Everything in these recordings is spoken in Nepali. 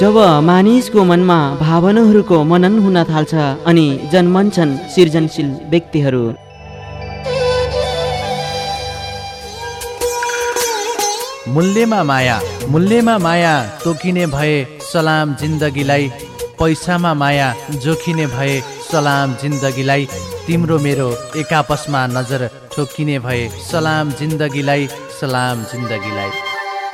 जब मानिसको मनमा भावनाहरूको मनन हुन थाल्छ अनि जन्मन्छन् सृजनशील व्यक्तिहरू। मूल्यमा माया मूल्यमा माया तोकिने भए सलाम जिन्दगीलाई पैसामा माया जोखिने भए सलाम जिन्दगीलाई तिम्रो मेरो एकापसमा नजर ठोकिने भए सलाम जिन्दगीलाई सलाम जिन्दगीलाई।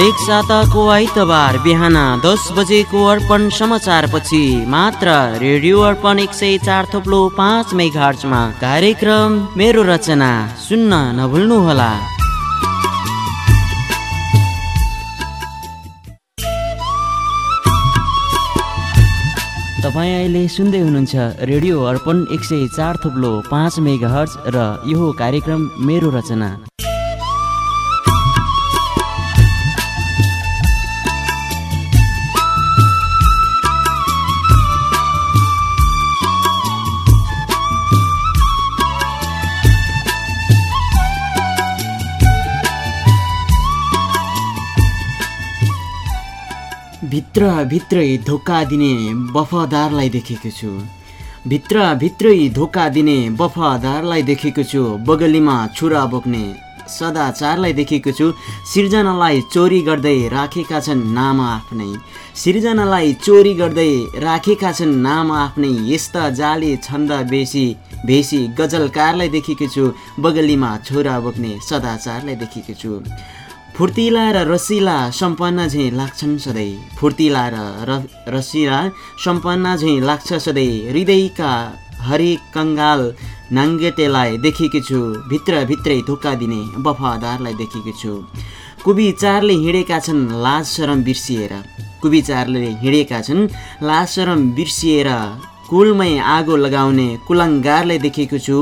हरेक साताको आइतबार बिहान दस बजेको अर्पण समाचारपछि मात्र रेडियो अर्पण एक सय चार थोप्लो पाँच मेघार्चमा कार्यक्रम मेरो रचना सुन्न नभुल्नुहोला। तपाईँ अहिले सुन्दै हुनुहुन्छ रेडियो अर्पण एक सय चार थुप्लो पाँच र यो कार्यक्रम मेरो रचना। भित्रभित्रै धोका दिने वफादारलाई देखेको छु। भित्रभित्रै धोका दिने वफादारलाई देखेको छु। बगलीमा छुरा बोक्ने सदाचारलाई देखेको छु। सिर्जनालाई चोरी गर्दै राखेका छन् नाम आफ्नै। सिर्जनालाई चोरी गर्दै राखेका छन् नाम आफ्नै। यस्ता जाली छन्द बेसी भेसी गजलकारलाई देखेको छु। बगलीमा छोरा बोक्ने सदाचारलाई देखेको छु। फुर्तिला र रसिला सम्पन्न झैँ लाग्छन् सधैँ। फुर्तिला र रसिला सम्पन्न झैँ लाग्छ सधैँ। हृदयका हरेक कङ्गाल नाङ्गेटेलाई देखेको छु। भित्रभित्रै धोका दिने वफादारलाई देखेको छु। कुविचारले हिँडेका छन् लाज शरम बिर्सिएर। कुविचारले हिँडेका छन् लाज शरम बिर्सिएर। कुलमै आगो लगाउने कुलङ्गारलाई देखेको छु।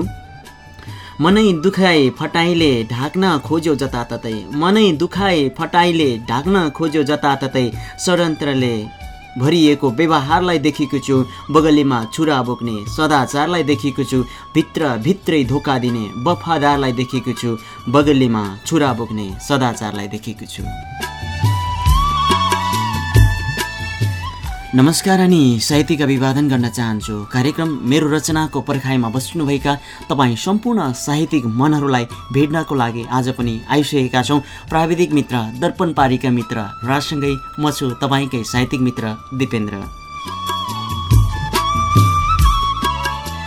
मनै दुखाए फटाइले ढाक्न खोज्यो जताततै। मनै दुखाए फटाइले ढाक्न खोज्यो जताततै। षड्यन्त्रले भरिएको व्यवहारलाई देखेको छु बगलीमा छुरा बोक्ने सदाचारलाई देखेको छु भित्र भित्रै धोका दिने वफादारलाई देखेको छु बगलीमा छुरा बोक्ने सदाचारलाई देखेको छु। नमस्कार अनि साहित्यिक अभिवादन गर्न चाहन्छु। कार्यक्रम मेरो रचनाको पर्खाइमा बस्नुभएका तपाईँ सम्पूर्ण साहित्यिक मनहरूलाई भेट्नको लागि आज पनि आइसकेका छौँ। प्राविधिक मित्र दर्पण पारीका मित्र राजसँगै म छु तपाईँकै साहित्यिक मित्र दिपेन्द्र।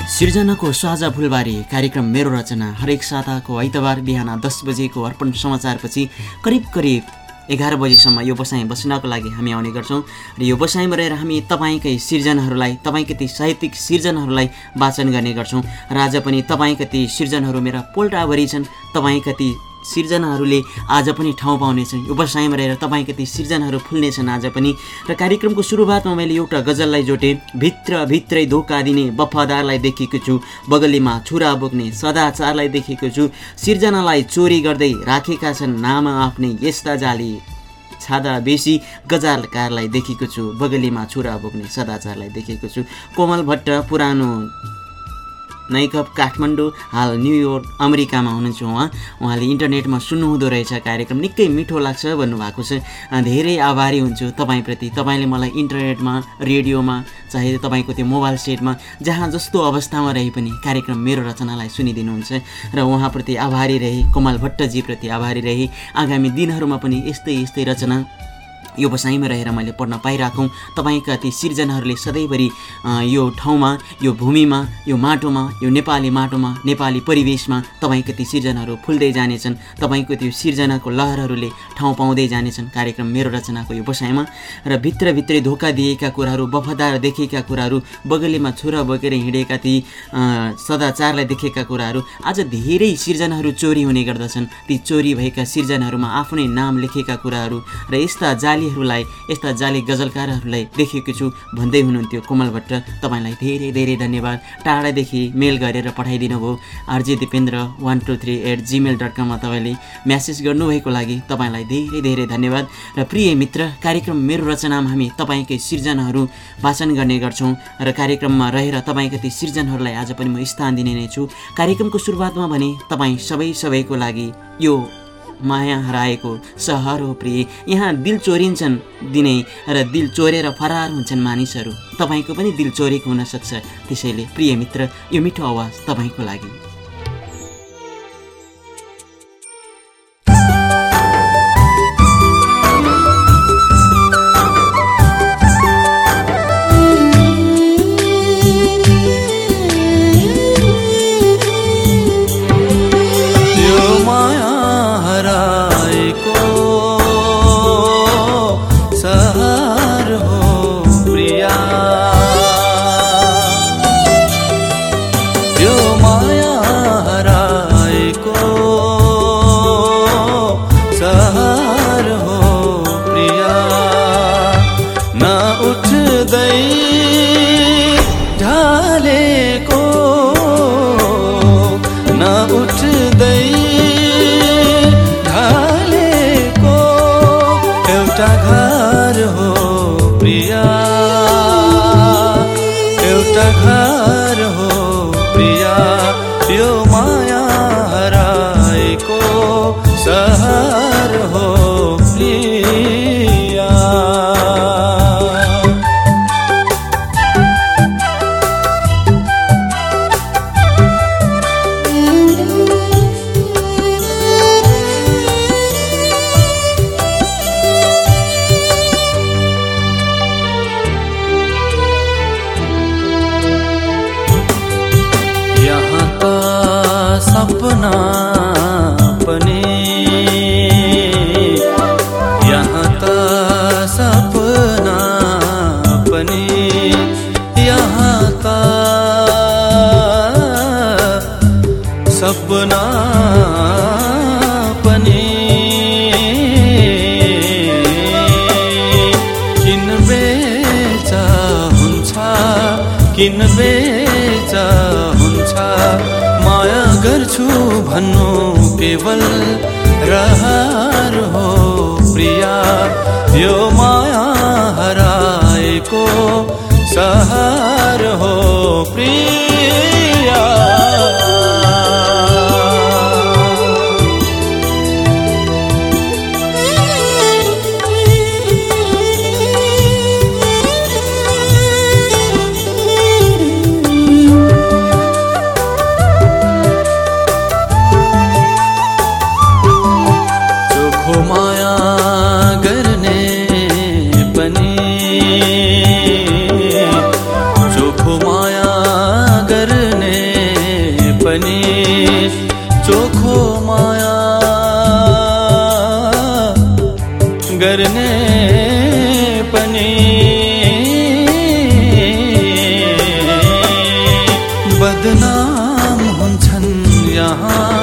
सिर्जनाको साझा फुलबारी कार्यक्रम मेरो रचना। हरेक साताको आइतबार बिहान दस बजेको अर्पण समाचारपछि करिब करिब एघार बजीसम्म यो बसाइ बस्नको लागि हामी आउने गर्छौँ र यो बसाइमा रहेर हामी तपाईँकै सिर्जनाहरूलाई तपाईँकै ती साहित्यिक सिर्जनाहरूलाई वाचन गर्ने गर्छौँ। र आज पनि तपाईँका ती सिर्जनाहरू मेरा पोल्टाभरि छन् तपाईँका ती सिर्जनाहरूले आज पनि ठाउँ पाउनेछन्। व्यवसायमा रहेर तपाईँका ती सिर्जनाहरू फुल्नेछन् आज पनि। र कार्यक्रमको सुरुवातमा मैले एउटा गजललाई जोटेँ भित्रभित्रै धोका दिने वफादारलाई देखेको छु बगलीमा छुरा बोक्ने सदाचारलाई देखेको छु सिर्जनालाई चोरी गर्दै राखेका छन् नाम आफ्नै यस्ता जाली। छादा बेसी गजालकारलाई देखेको छु बगलीमा छुरा बोक्ने सदाचारलाई देखेको छु। कोमल भट्ट पुरानो नाइकअप काठमाडौँ हाल न्युयोर्क अमेरिकामा हुनुहुन्छ उहाँ। उहाँले इन्टरनेटमा सुन्नुहुँदो रहेछ कार्यक्रम निकै मिठो लाग्छ भन्नुभएको छ। धेरै आभारी हुन्छु तपाईँप्रति। तपाईँले मलाई इन्टरनेटमा रेडियोमा चाहे तपाईँको त्यो मोबाइल सेटमा जहाँ जस्तो अवस्थामा रहे पनि कार्यक्रम मेरो रचनालाई सुनिदिनुहुन्छ। र उहाँप्रति आभारी रहे कोमल भट्टजीप्रति आभारी रहे। आगामी दिनहरूमा पनि यस्तै यस्तै रचना यो बसाइमा रहेर मैले पढ्न पाइरहेको तपाईँका ती सिर्जनाहरूले सधैँभरि यो ठाउँमा यो भूमिमा यो माटोमा यो नेपाली माटोमा नेपाली परिवेशमा तपाईँका ती सिर्जनाहरू फुल्दै जानेछन्। तपाईँको त्यो सिर्जनाको लहरहरूले ठाउँ पाउँदै जानेछन् कार्यक्रम मेरो रचनाको यो बसाइमा। र भित्रभित्रै धोका दिएका कुराहरू वफादार देखेका कुराहरू बगलीमा छुरा बोकेर हिँडेका ती सदाचारलाई देखेका कुराहरू आज धेरै सिर्जनाहरू चोरी हुने गर्दछन्। ती चोरी भएका सिर्जनाहरूमा आफ्नै नाम लेखेका कुराहरू र यस्ता जाली जालीहरूलाई यस्ता जाली गजलकारहरूलाई देखेको छु भन्दै हुनुहुन्थ्यो कोमल भट्ट। तपाईँलाई धेरै धेरै धन्यवाद। टाढादेखि मेल गरेर पठाइदिनु भयो। RJ Dipendra one two three at gmail dot कममा तपाईँले म्यासेज गर्नुभएको लागि तपाईँलाई धेरै धेरै धन्यवाद। र प्रिय मित्र कार्यक्रम मेरो रचनामा हामी तपाईँकै सिर्जनाहरू वाचन गर्ने गर्छौँ। र कार्यक्रममा रहेर तपाईँका ती सिर्जनहरूलाई आज पनि म स्थान दिने नै छु। कार्यक्रमको सुरुवातमा भने तपाईँ सबै सबैको लागि यो माया हराएको सहर हो प्रिय। यहाँ दिल चोरिन्छन् दिनै र दिल चोरेर फरार हुन्छन् मानिसहरू। तपाईँको पनि दिल चोरेको हुनसक्छ। त्यसैले प्रिय मित्र यो मिठो आवाज तपाईँको लागि। यो माया हराएको सहर हो प्रिया। बदनाम हुन्छन् यहाँ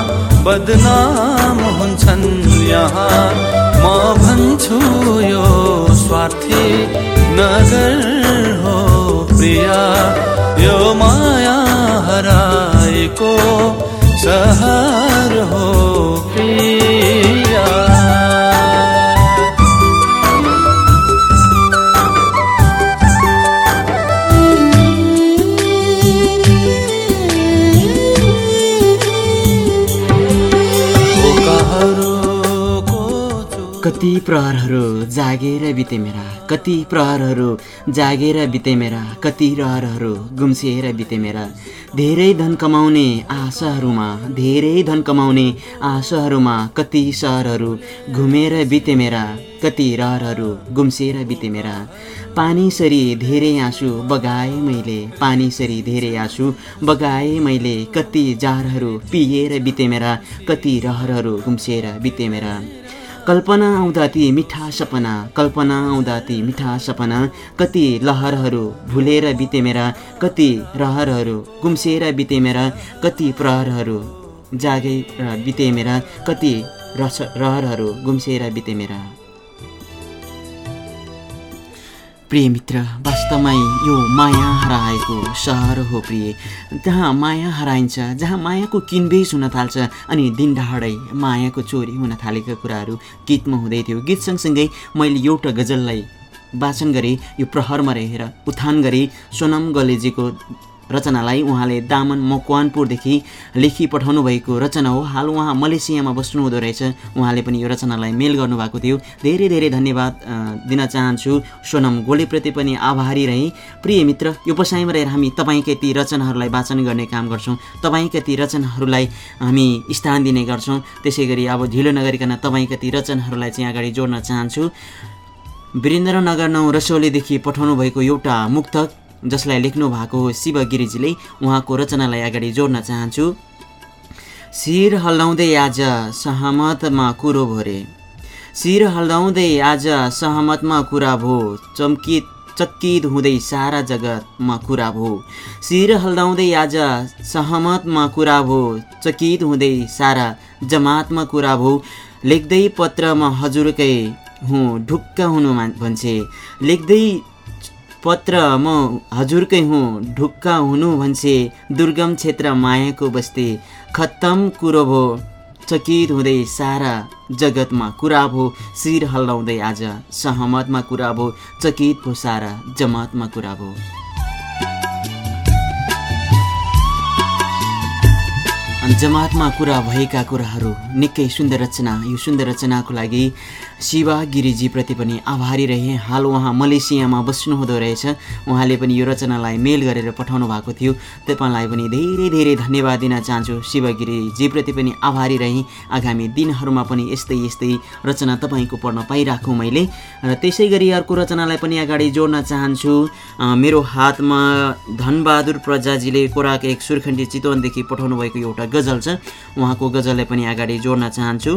बदनाम हुन्छन् यहाँ। म भन्छु यो स्वार्थी नगर हो प्रिया। यो माया हराएको सहर हो प्रिया। कति प्रहरहरू जागेर बिते मेरा कति प्रहरहरू जागेर बिते मेरा कति रहरहरू गुम्सिएर बिते मेरा। धेरै धन कमाउने आशाहरूमा धेरै धन कमाउने आशाहरूमा कति सहरहरू घुमेर बिते मेरा कति रहरहरू गुम्सिएर बिते मेरा। पानीसरी धेरै आँसु बगाए मैले पानीसरी धेरै आँसु बगाए मैले कति जारहरू पिएर बिते मेरा कति रहरहरू गुम्सिएर बिते मेरा। कल्पना आउँदा ती मिठा सपना कल्पना आउँदा ती मिठा सपना कति लहरहरू भुलेर बिते मेरा कति रहरहरू गुम्सिएर बिते मेरा कति प्रहरहरू जागेर बिते मेरा कति रस रहरहरू गुम्सिएर बिते मेरा। प्रिय मित्र वास्तवमै यो माया हराएको सहर हो प्रिय। जहाँ माया हराइन्छ जहाँ मायाको किनबेच हुन थाल्छ अनि दिन ढाडै मायाको चोरी हुन थालेका कुराहरू गीतमा हुँदै थियो। गीत सँगसँगै मैले एउटा गजललाई वाचन गरेँ यो प्रहरमा रहेर उत्थान गरेँ। सोनम गलेजीको रचनालाई उहाँले दामन मकवानपुरदेखि लेखी पठाउनु भएको रचना हो। हाल उहाँ मलेसियामा बस्नु हुँदो रहेछ। उहाँले पनि यो रचनालाई मेल गर्नुभएको थियो। धेरै धेरै धन्यवाद दिन चाहन्छु। सोनम गोलेप्रति पनि आभारी रहेँ। प्रिय मित्र यो बसाइमा रहेर हामी तपाईँकै ती रचनाहरूलाई वाचन गर्ने काम गर्छौँ। तपाईँका ती रचनाहरूलाई हामी स्थान दिने गर्छौँ। त्यसै अब ढिलो नगरिकन तपाईँका ती रचनाहरूलाई चाहिँ अगाडि जोड्न चाहन्छु। वीरेन्द्रनगर नौ रसौलीदेखि पठाउनु भएको एउटा मुक्तक जसलाई लेख्नु भएको हो शिव गिरिजीले उहाँको रचनालाई अगाडि जोड्न चाहन्छु। शिर हल्लाउँदै आज सहमतमा कुरो भरे। शिर हल्लाउँदै आज सहमतमा कुरा भो। चम्कित चक्कित हुँदै सारा जगतमा कुरा भो। शिर हल्लाउँदै आज सहमतमा कुरा भो। चकित हुँदै सारा जमातमा कुरा भो। लेख्दै पत्रमा हजुरकै हुँ ढुक्क हुनु भन्छे। लेख्दै पत्र म हजुरकै हुँ ढुक्क हुनु भन्छे दुर्गम क्षेत्र मायाको बस्ती खत्तम कुरो भो चकित हुँदै सारा जगतमा कुरा भो शिर हल्लाउँदै आज सहमतमा कुरा भो चकित भो सारा जमातमा कुरा भो। जमातमा कुरा भएका कुराहरू निकै सुन्दर रचना यो सुन्दर रचनाको लागि शिवा गिरिजीप्रति पनि आभारी रहे। हाल उहाँ मलेसियामा बस्नुहुँदो रहेछ। उहाँले पनि यो रचनालाई मेल गरेर पठाउनु भएको थियो। तपाईँलाई पनि धेरै धेरै धन्यवाद दिन चाहन्छु। शिव गिरिजीप्रति पनि आभारी रहेँ। आगामी दिनहरूमा पनि यस्तै यस्तै रचना तपाईँको पढ्न पाइराखौँ मैले। र त्यसै गरी अर्को रचनालाई पनि अगाडि जोड्न चाहन्छु। मेरो हातमा धनबहादुर प्रजाजीले कोराक एक सुर्खण्डी चितवनदेखि पठाउनु भएको एउटा गजल छ। उहाँको गजललाई पनि अगाडि जोड्न चाहन्छु।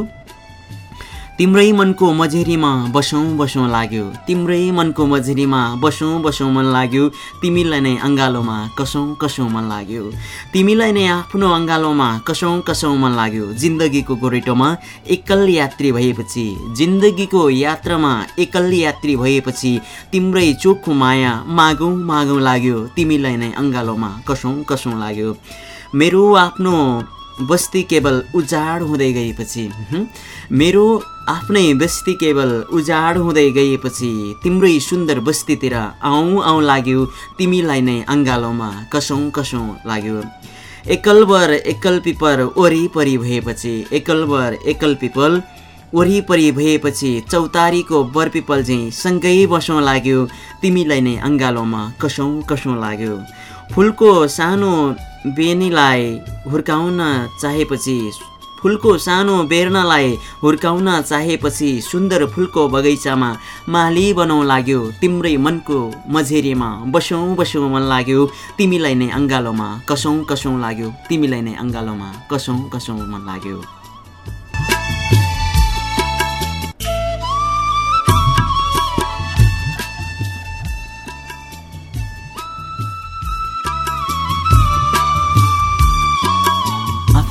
तिम्रै मनको मझेरीमा बसौँ बसौँ लाग्यो। तिम्रै मनको मझेरीमा बसौँ बसौँ मन लाग्यो। तिमीलाई नै अङ्गालोमा कसौँ कसौँ मन लाग्यो। तिमीलाई नै आफ्नो अङ्गालोमा कसौँ कसौँ मन लाग्यो। जिन्दगीको गोरेटोमा एकल यात्री भएपछि जिन्दगीको यात्रामा एकल यात्री भएपछि तिम्रै चोखो माया मागौँ मागौँ लाग्यो। तिमीलाई नै अङ्गालोमा कसौँ कसौँ लाग्यो। मेरो आफ्नो बस्ती केवल उजाड हुँदै गएपछि मेरो आफ्नै बस्ती केवल उजाड हुँदै गएपछि तिम्रै सुन्दर बस्तीतिर आउँ आउँ लाग्यो। तिमीलाई नै अङ्गालोमा कसौँ कसौँ लाग्यो। एकलबर एकल पिपर वरिपरि भएपछि एकलबर एकल पिपल वरिपरि भएपछि चौतारीको बरपिपल चाहिँ सँगै बसौँ लाग्यो। तिमीलाई नै अङ्गालोमा कसौँ कसौँ लाग्यो। फुलको सानो बेनीलाई हुर्काउन चाहेपछि फुलको सानो बेर्नलाई हुर्काउन चाहेपछि सुन्दर फुलको बगैँचामा माली बनाउँ लाग्यो। तिम्रै मनको मझेरीमा बसौँ बसौँ मन लाग्यो। तिमीलाई नै अङ्गालोमा कसौँ कसौँ लाग्यो। तिमीलाई नै अङ्गालोमा कसौँ कसौँ मन लाग्यो।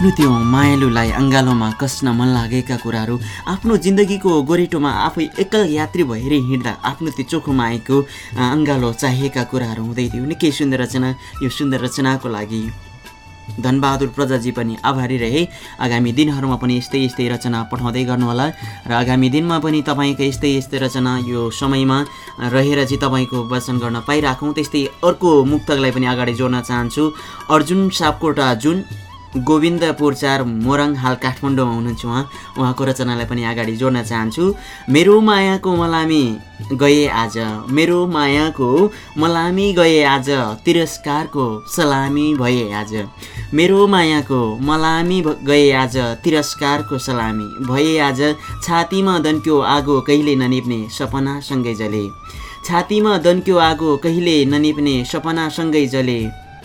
आफ्नो त्यो मायालुलाई अङ्गालोमा कस्न मन लागेका कुराहरू आफ्नो जिन्दगीको गोरेटोमा आफै एकल यात्री भएर हिँड्दा आफ्नो त्यो चोखो मायाको अ, अङ्गालो चाहिएका कुराहरू हुँदै थियो। निकै सुन्दर रचना यो सुन्दर रचनाको लागि धनबहादुर प्रजाजी पनि आभारी रहे। आगामी दिनहरूमा पनि यस्तै यस्तै रचना पठाउँदै गर्नुहोला। र आगामी दिनमा पनि तपाईँको यस्तै यस्तै रचना यो समयमा रहेर चाहिँ तपाईँको वाचन गर्न पाइराखौँ। त्यस्तै अर्को मुक्तकलाई पनि अगाडि जोड्न चाहन्छु। अर्जुन सापकोटा जुन गोविन्दपुर चार मोरङ हाल काठमाडौँमा हुनुहुन्छ उहाँ। उहाँको रचनालाई पनि अगाडि जोड्न चाहन्छु। मेरो मायाको मलामी गए आज। मेरो मायाको मलामी गए आज। तिरस्कारको सलामी भए आज। मेरो मायाको मलामी गए आज। तिरस्कारको सलामी भए आज। छातीमा दन्क्यो आगो कहिले ननिप्ने सपनासँगै जले। छातीमा दन्क्यो आगो कहिले ननिप्ने सपनासँगै जले।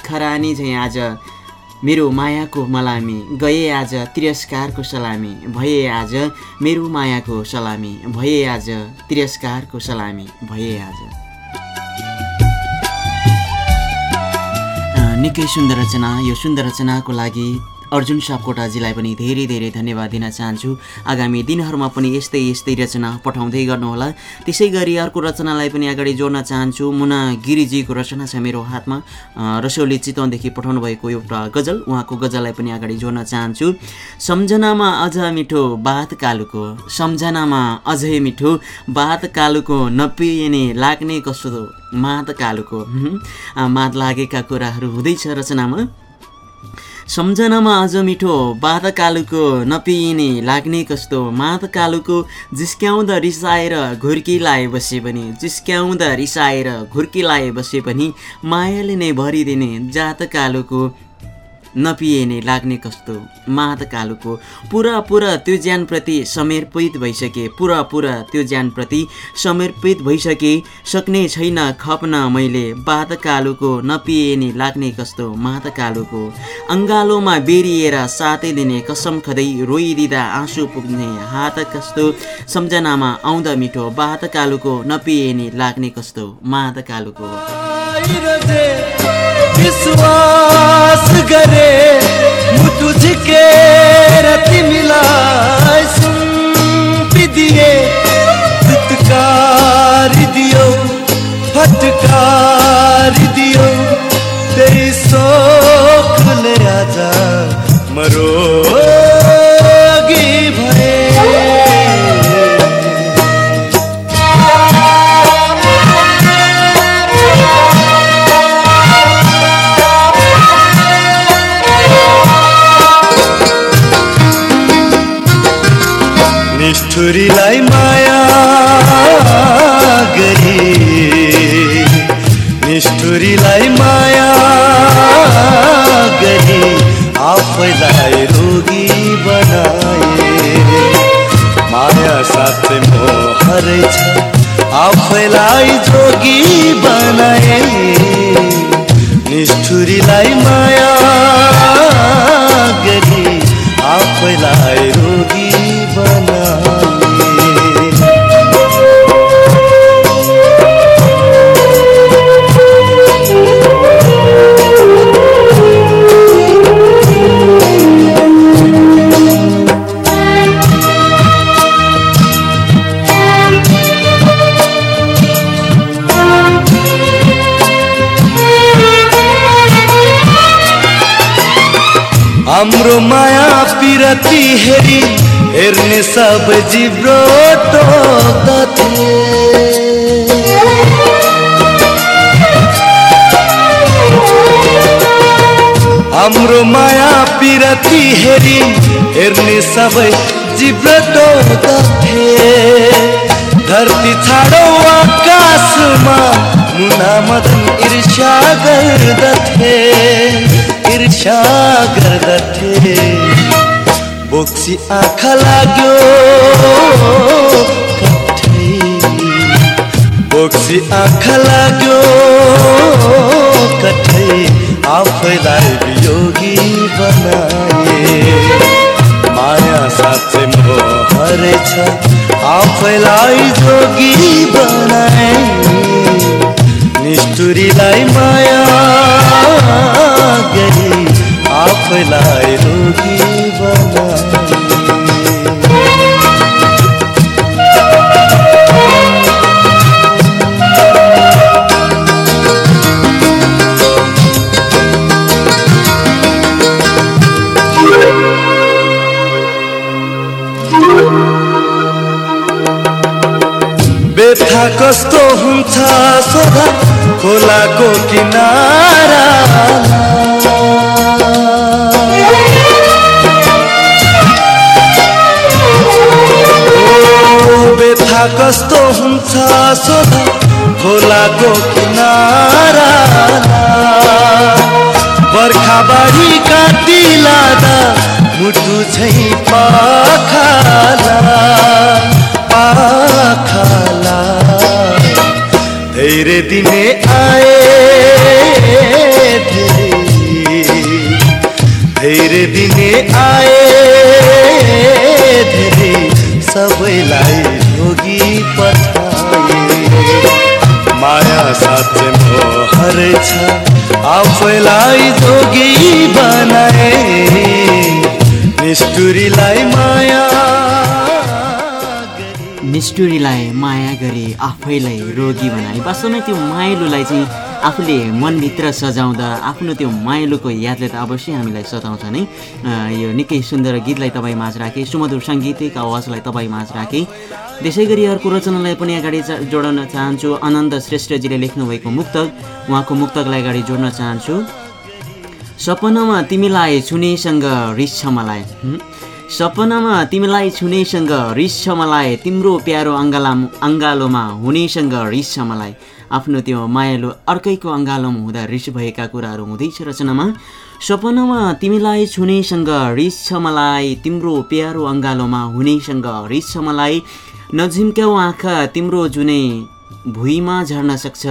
खरानी झैँ आज। मेरो मायाको मलामी गए आज तिरस्कारको सलामी भए आज मेरो मायाको सलामी भए आज तिरस्कारको सलामी भए आज। निकै सुन्दर रचना यो सुन्दर रचनाको लागि अर्जुन सापकोटाजीलाई पनि धेरै धेरै धन्यवाद दिन चाहन्छु। आगामी दिनहरूमा पनि यस्तै यस्तै रचना पठाउँदै गर्नुहोला। त्यसै गरी अर्को रचनालाई पनि अगाडि जोड्न चाहन्छु। मुना गिरिजीको रचना छ मेरो हातमा। रसौली चितवनदेखि पठाउनु भएको एउटा गजल उहाँको गजललाई पनि अगाडि जोड्न चाहन्छु। सम्झनामा अझ मिठो बात कालुको सम्झनामा अझै मिठो बात कालुको नपिने लाग्ने कस्तो मात कालुको। मात लागेका कुराहरू हुँदैछ रचनामा। सम्झनामा अझ मिठो बात कालुको नपिने लाग्ने कस्तो मात कालुको जिस्क्याउँदा रिसाएर घुर्की लाए बसे पनि जिस्क्याउँदा रिसाएर घुर्की लाए बसे पनि मायाले नै भरिदिने जात कालुको नपिए लाग्ने कस्तो मात कालुको पुरा पुरा त्यो ज्यानप्रति समर्पित भइसके पुरा पुरा त्यो ज्यानप्रति समर्पित भइसके सक्ने छैन खप्न मैले बात कालुको नपिए नि लाग्ने कस्तो मात कालुको अङ्गालोमा बेरिएर सातै दिने कसम खदै रोइदिँदा आँसु पुग्ने हात कस्तो सम्झनामा आउँदा मिठो बात कालुको नपिए नि लाग्ने कस्तो मात विश्वास करे मु तुझके रति मिला सुन दिए फटकार दियो फटकार रोगी बनाए सब जिब्रो टोक्दथे हाम्रो माया पिरती हेरी हेर्ने सबै जिब्रो टोक्दथे धरती छाडो आकाशमा मुना मदन ईर्ष्या गर्दथे ईर्ष्या गर्दथे बोक्सी आँखा लाग्यो। बोक्सी आँखा लाग्यो। कठै आफैलाई वियोगी बनाए। माया साँच्चै मोहरै छ। आफैलाई जोगी बनाए। निष्ठुरीलाई माया गरी आफैलाई रोगी बनाए व्यथा कस्तो हुन्छ सोधा खोलाको किनारा कस्तो हुन्छ सोधा खोलाको किनारा। बर्खा बाढी काटी लाँदा मुटु झै पाखाला। पाखाला। धेरै दिने आए धेरै दिने आए धेरै सबैलाई भोगी पठाए माया साँच्चै मोहर छ। आफैलाई जोगी बनाए। निष्ठुरीलाई माया। निष्ठुरीलाई माया गरी आफैलाई रोगी बनाए। वास्तवमै त्यो मायालुलाई चाहिँ आफूले मनभित्र सजाउँदा आफ्नो त्यो मायालुको यादले त अवश्य हामीलाई सताउँछ नै। यो निकै सुन्दर गीतलाई तपाईँ माझ राखेँ सुमधुर साङ्गीतिक आवाजलाई तपाईँ माझ राखेँ। त्यसै गरी अर्को रचनालाई पनि अगाडि जोड्न चाहन्छु। आनन्द श्रेष्ठजीले लेख्नुभएको मुक्तक उहाँको मुक्तकलाई अगाडि जोड्न चाहन्छु। सपनामा तिमीलाई छुनेसँग रिस छ मलाई? सपनामा तिमीलाई छुनेसँग रिस छ मलाई तिम्रो प्यारो अङ्गाला अङ्गालोमा हुनेसँग रिस छ मलाई आफ्नो त्यो मायालु अर्कैको अङ्गालोमा हुँदा रिस भएका कुराहरू हुँदैछ रचनामा। सपनामा तिमीलाई छुनेसँग रिस छ मलाई तिम्रो प्यारो अङ्गालोमा हुनेसँग रिस छ मलाई नझिम्क्याउ आँखा तिम्रो जुनै भुइँमा झर्न सक्छ।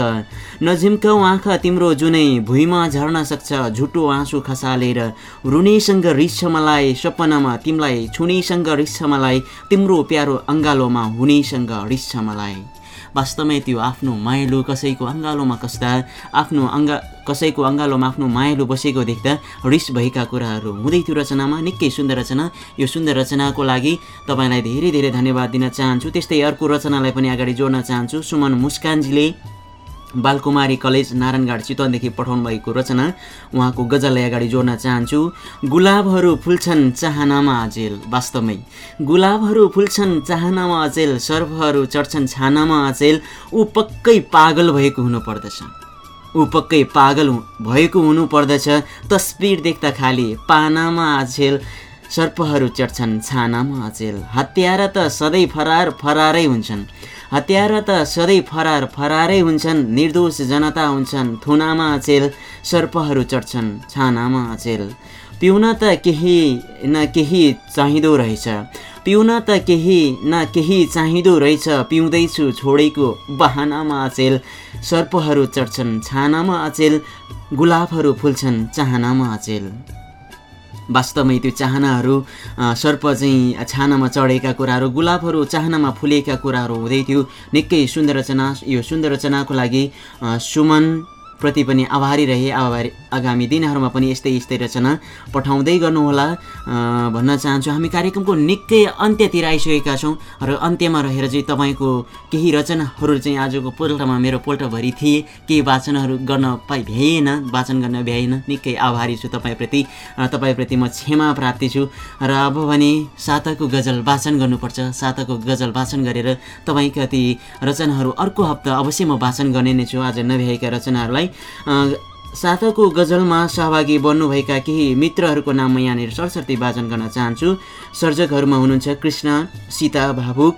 नझिम्काउ आँखा तिम्रो जुनै भुइँमा झर्न सक्छ। झुटो आँसु खसालेर रुनेसँग रिस मलाई सपनामा तिमीलाई छुनेसँग रिस मलाई तिम्रो प्यारो अङ्गालोमा हुनेसँग रिस मलाई। वास्तवमै त्यो आफ्नो मायालु कसैको अङ्गालोमा कस्दा आफ्नो अङ्गा कसैको अङ्गालोमा आफ्नो मायालु बसेको देख्दा रिस भएका कुराहरू हुँदै थियो रचनामा। निकै सुन्दर रचना। यो सुन्दर रचनाको लागि तपाईँलाई धेरै धेरै धन्यवाद दिन चाहन्छु। त्यस्तै अर्को रचनालाई पनि अगाडि जोड्न चाहन्छु। सुमन मुस्कानजीले बालकुमारी कलेज नारायणघाट चितवनदेखि पठाउनु भएको रचना उहाँको गजललाई अगाडि जोड्न चाहन्छु। गुलाबहरू फुल्छन् चाहनामा अचेल वास्तवमै। गुलाबहरू फुल्छन् चाहनामा अचेल सर्फहरू चढ्छन् छानामा अचेल ऊ पक्कै पागल भएको हुनुपर्दछ। ऊ पक्कै पागल भएको हुनुपर्दछ तस्बिर देख्दा खाली पानामा अचेल सर्पहरू चढ्छन् छानामा अचेल। हत्यारा त सधैँ फरार फरारै हुन्छन्। हत्यारा त सधैँ फरार फरारै हुन्छन् निर्दोष जनता हुन्छन् थुनामा अचेल सर्पहरू चढ्छन् छानामा अचेल। पिउन त केही न केही चाहिँदो रहेछ। पिउन त केही न केही चाहिँदो रहेछ। पिउँदैछु छोडेको बहानामा अचेल सर्पहरू चढ्छन् छानामा अचेल गुलाबहरू फुल्छन् चाहनामा अचेल। वास्तवमै त्यो चाहनाहरू सर्प चाहिँ छानामा चढेका कुराहरू गुलाबहरू चाहनामा फुलेका कुराहरू हुँदै थियो। निकै सुन्दर रचना यो सुन्दर रचनाको लागि सुमन प्रति पनि आभारी रहे आभारी आगामी दिनहरूमा पनि यस्तै यस्तै रचना पठाउँदै गर्नुहोला। भन्न चाहन्छु हामी कार्यक्रमको निकै अन्त्यतिर आइसकेका छौँ र अन्त्यमा रहेर चाहिँ तपाईँको केही रचनाहरू चाहिँ आजको पोल्टामा मेरो पोल्टाभरि थिए। केही वाचनहरू गर्न पाइ भ्याइएन वाचन गर्न भ्याइएन निकै आभारी छु तपाईँप्रति। तपाईँप्रति म क्षमा प्राप्ति छु। र अब भने साताको गजल वाचन गर्नुपर्छ। साताको गजल वाचन गरेर तपाईँका ती रचनाहरू अर्को हप्ता अवश्य म वाचन गर्ने नै छु। आज नभ्याएका रचनाहरूलाई साताको गजलमा सहभागी बन्नुभएका केही मित्रहरूको नाम म यहाँनिर सरसर्ती वाचन गर्न चाहन्छु। सर्जकहरूमा हुनुहुन्छ कृष्ण सीता भावुक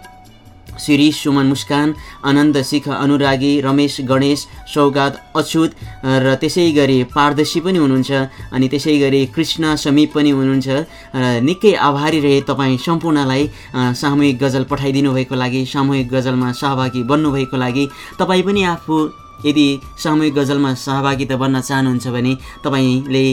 श्री सुमन मुस्कान आनन्द शिख अनुरागी रमेश गणेश सौगात अछुत र त्यसै गरी पारदर्शी पनि हुनुहुन्छ अनि त्यसै गरी कृष्ण समीप पनि हुनुहुन्छ र निकै आभारी रहे तपाईँ सम्पूर्णलाई सामूहिक गजल पठाइदिनु भएको लागि सामूहिक गजलमा सहभागी बन्नुभएको लागि। तपाईँ पनि आफू यदि सामूहिक गजलमा सहभागिता बन्न चाहनुहुन्छ भने तपाईँले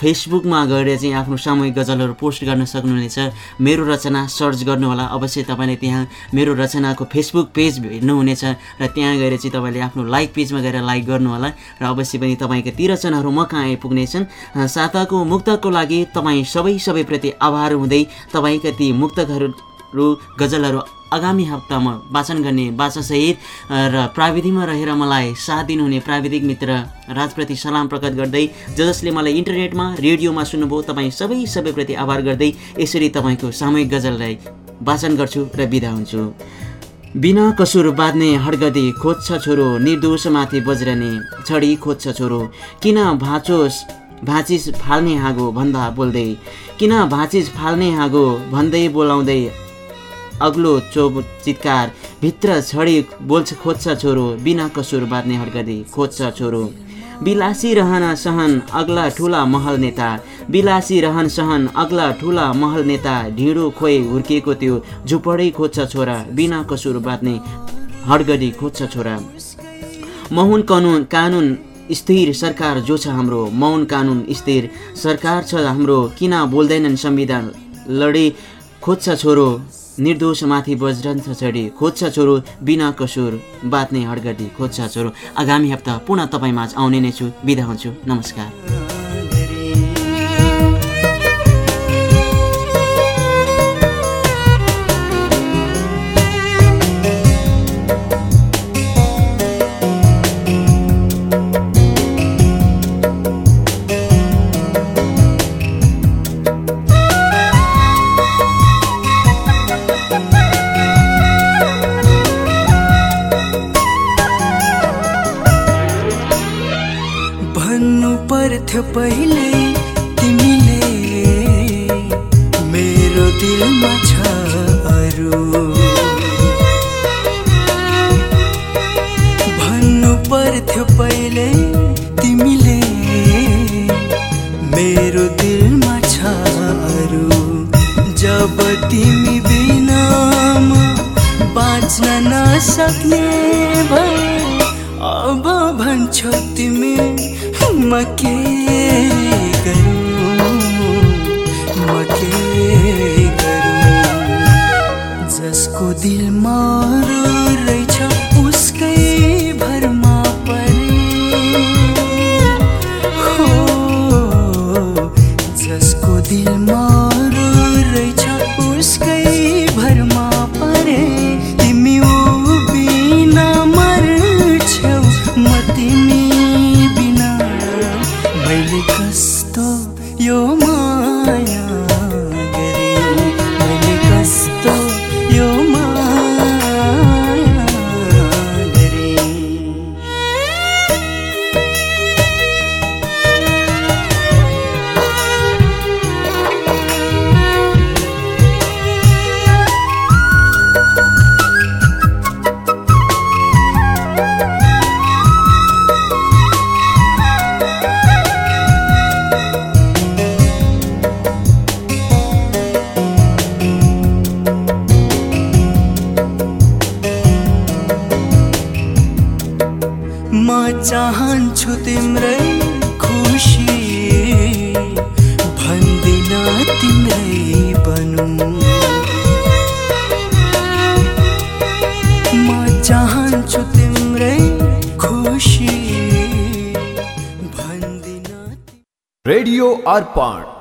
फेसबुकमा गएर चाहिँ आफ्नो सामूहिक गजलहरू पोस्ट गर्न सक्नुहुनेछ। मेरो रचना सर्च गर्नुहोला। अवश्य तपाईँले त्यहाँ मेरो रचनाको फेसबुक पेज हेर्नुहुनेछ र त्यहाँ गएर चाहिँ तपाईँले आफ्नो लाइक पेजमा गएर लाइक गर्नुहोला र अवश्य पनि तपाईँका ती रचनाहरू म कहाँ आइपुग्नेछन्? साताको मुक्तको लागि तपाईँ सबै सबैप्रति आभार हुँदै तपाईँका ती मुक्तकहरू गजलहरू आगामी हप्तामा वाचन गर्ने वाचासहित र प्राविधिकमा रहेर मलाई साथ दिनुहुने प्राविधिक मित्र राजप्रति सलाम प्रकट गर्दै ज जसले मलाई इन्टरनेटमा रेडियोमा सुन्नुभयो तपाईँ सबै सबैप्रति आभार गर्दै यसरी तपाईँको सामूहिक गजललाई वाचन गर्छु र बिदा हुन्छु। बिना कसुर बाँध्ने हडगदे खोज्छ छोरो निर्दोषमाथि बज्रने छडी खोज्छ छोरो। किन भाँचोस् भाँचिस फाल्ने हाँगो भन्दा बोल्दै किन भाँचिस फाल्ने हाँगो भन्दै बोलाउँदै अग्लो चो चित्कार भित्र छडी बोल्छ खोज्छ छोरो बिना कसुर बाँध्ने हड्कदी खोज्छ छोरो। बिलासी रहन सहन अग्ला ठुला महल नेता। बिलासी रहन सहन अग्ला ठुला महल नेता। ढिँडो खोइ हुर्किएको त्यो झुपडै खोज्छ छोरा बिना कसुर बाँध्ने हडगडी खोज्छ छोरा। मौन कानुन कानुन स्थिर सरकार जो छ हाम्रो। मौन कानुन स्थिर सरकार छ हाम्रो। किन बोल्दैनन् संविधान लडी खोज्छ छोरो। निर्दोषमाथि छ छडी खोज्छ छोरो बिना कसुर बाँच्ने हडगडी खोज्छ छोरो। आगामी हप्ता पुनः तपाईँमाझ आउने नै छु। बिदा हुन्छु। नमस्कार। नसक्ने भए अब भन्छौ तिमी म के गरौँ? म के गरौँ? जसको दिलमा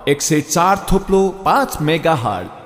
एक सय चार थोप्लो पाँच मेगा हार्ट